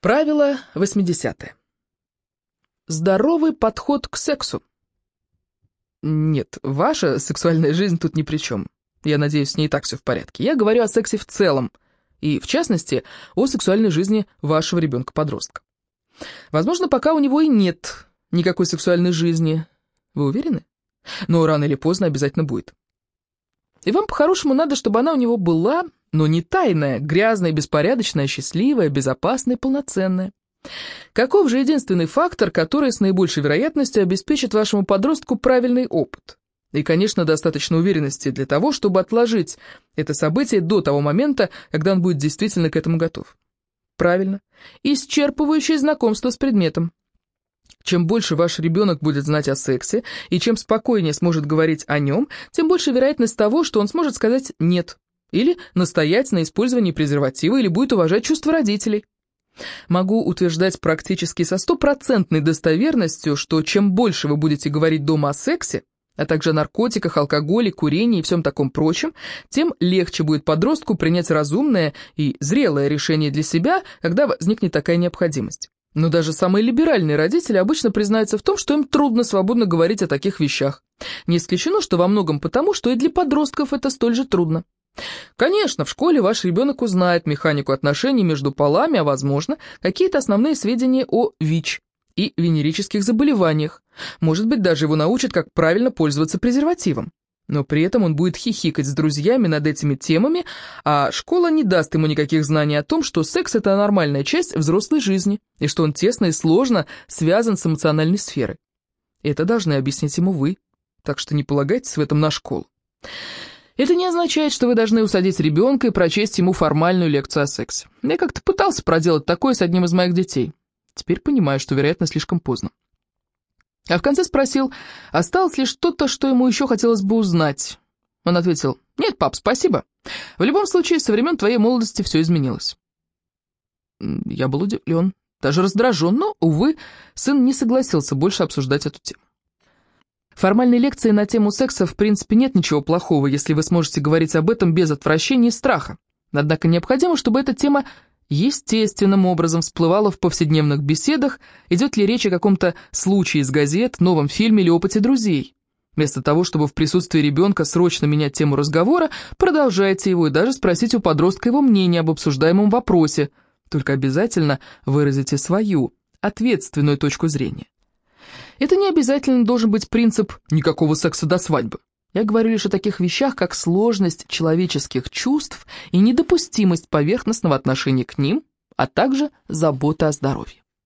Правило 80. Здоровый подход к сексу. Нет, ваша сексуальная жизнь тут ни при чем. Я надеюсь, с ней и так все в порядке. Я говорю о сексе в целом, и, в частности, о сексуальной жизни вашего ребенка-подростка. Возможно, пока у него и нет никакой сексуальной жизни. Вы уверены? Но рано или поздно обязательно будет. И вам по-хорошему надо, чтобы она у него была, но не тайная, грязная, беспорядочная, счастливая, безопасная и полноценная. Каков же единственный фактор, который с наибольшей вероятностью обеспечит вашему подростку правильный опыт? И, конечно, достаточно уверенности для того, чтобы отложить это событие до того момента, когда он будет действительно к этому готов. Правильно. Исчерпывающее знакомство с предметом. Чем больше ваш ребенок будет знать о сексе, и чем спокойнее сможет говорить о нем, тем больше вероятность того, что он сможет сказать «нет», или настоять на использовании презерватива, или будет уважать чувства родителей. Могу утверждать практически со стопроцентной достоверностью, что чем больше вы будете говорить дома о сексе, а также о наркотиках, алкоголе, курении и всем таком прочем, тем легче будет подростку принять разумное и зрелое решение для себя, когда возникнет такая необходимость. Но даже самые либеральные родители обычно признаются в том, что им трудно свободно говорить о таких вещах. Не исключено, что во многом потому, что и для подростков это столь же трудно. Конечно, в школе ваш ребенок узнает механику отношений между полами, а, возможно, какие-то основные сведения о ВИЧ и венерических заболеваниях. Может быть, даже его научат, как правильно пользоваться презервативом. Но при этом он будет хихикать с друзьями над этими темами, а школа не даст ему никаких знаний о том, что секс – это нормальная часть взрослой жизни, и что он тесно и сложно связан с эмоциональной сферой. Это должны объяснить ему вы, так что не полагайтесь в этом на школу. Это не означает, что вы должны усадить ребенка и прочесть ему формальную лекцию о сексе. Я как-то пытался проделать такое с одним из моих детей. Теперь понимаю, что, вероятно, слишком поздно. А в конце спросил, осталось ли что-то, что ему еще хотелось бы узнать. Он ответил, нет, пап, спасибо. В любом случае, со времен твоей молодости все изменилось. Я был удивлен, даже раздражен, но, увы, сын не согласился больше обсуждать эту тему. Формальной лекции на тему секса в принципе нет ничего плохого, если вы сможете говорить об этом без отвращения и страха. Однако необходимо, чтобы эта тема естественным образом всплывала в повседневных беседах, идет ли речь о каком-то случае из газет, новом фильме или опыте друзей. Вместо того, чтобы в присутствии ребенка срочно менять тему разговора, продолжайте его и даже спросить у подростка его мнение об обсуждаемом вопросе, только обязательно выразите свою, ответственную точку зрения. Это не обязательно должен быть принцип «никакого секса до свадьбы». Я говорю лишь о таких вещах, как сложность человеческих чувств и недопустимость поверхностного отношения к ним, а также забота о здоровье.